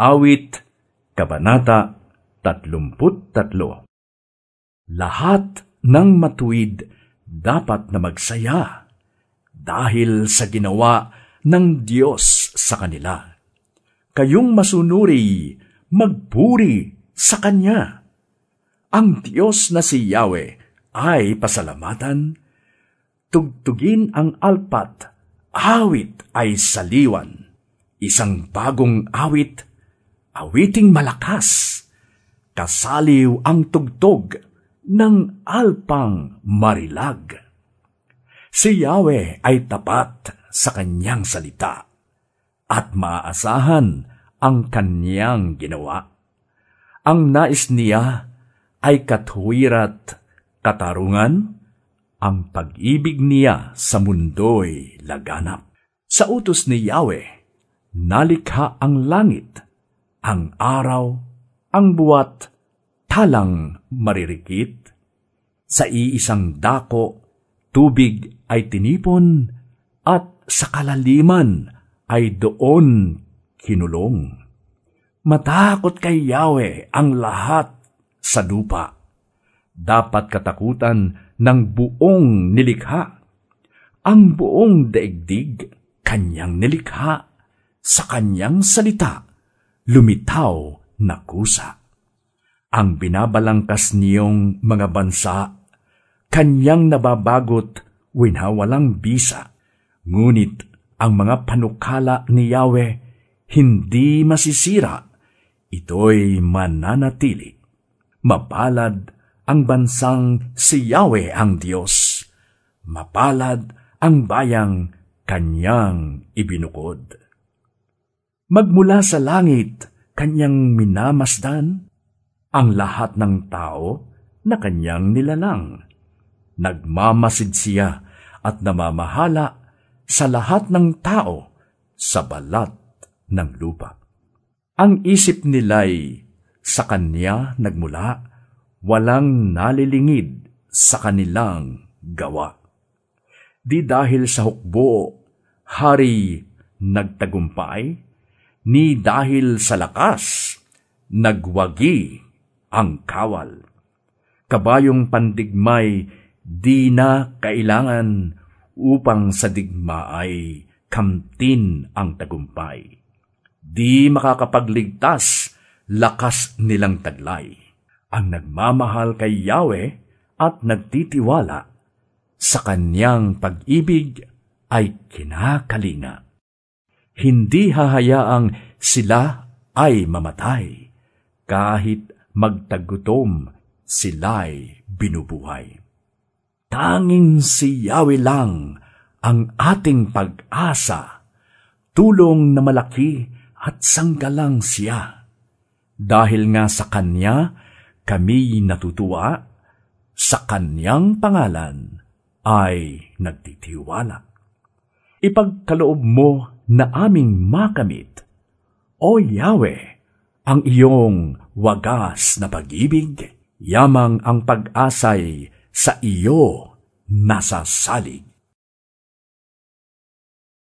Awit, Kabanata 33 Lahat ng matuwid dapat na magsaya dahil sa ginawa ng Diyos sa kanila. Kayong masunuri, magpuri sa Kanya. Ang Diyos na si Yahweh ay pasalamatan, tugtugin ang alpat, awit ay saliwan, isang bagong awit, awiting malakas, kasaliw ang tugtog ng alpang marilag. Si Yahweh ay tapat sa kanyang salita at maaasahan ang kanyang ginawa. Ang nais niya ay katwirat katarungan, ang pag-ibig niya sa mundo'y laganap. Sa utos ni Yahweh, nalikha ang langit, ang araw, ang buwat, talang maririkit. Sa iisang dako, tubig ay tinipon, at sa kalaliman ay doon kinulong. Matakot kay Yahweh ang lahat sa lupa dapat katakutan ng buong nilikha. Ang buong daigdig, kanyang nilikha, sa kanyang salita, lumitaw na kusa. Ang binabalangkas niyong mga bansa, kanyang nababagot winhawalang bisa. Ngunit ang mga panukala ni Yahweh hindi masisira. Ito'y mananatili. Mapalad ang bansang si Yahweh ang Diyos. Mapalad ang bayang kanyang ibinukod. Magmula sa langit, kanyang minamasdan ang lahat ng tao na kanyang nilalang. Nagmamasid siya at namamahala sa lahat ng tao sa balat ng lupa. Ang isip nila'y sa kanya nagmula walang nalilingid sa kanilang gawa. Di dahil sa hukbo, hari nagtagumpay, ni dahil sa lakas, nagwagi ang kawal. Kabayong pandigmay di na kailangan upang sa digma ay kamtin ang tagumpay. Di makakapagligtas lakas nilang taglay ang nagmamahal kay Yahweh at nagtitiwala sa kanyang pag-ibig ay kinakalinga. Hindi hahayaang sila ay mamatay kahit magtagutom sila'y binubuhay. Tanging si Yahweh lang ang ating pag-asa, tulong na malaki at sanggalang siya. Dahil nga sa Kanya, kami natutuwa sa kanyang pangalan ay nagtitiwala. Ipagkaloob mo na aming makamit, O Yahweh, ang iyong wagas na pag-ibig, yamang ang pag-asay sa iyo nasa salig.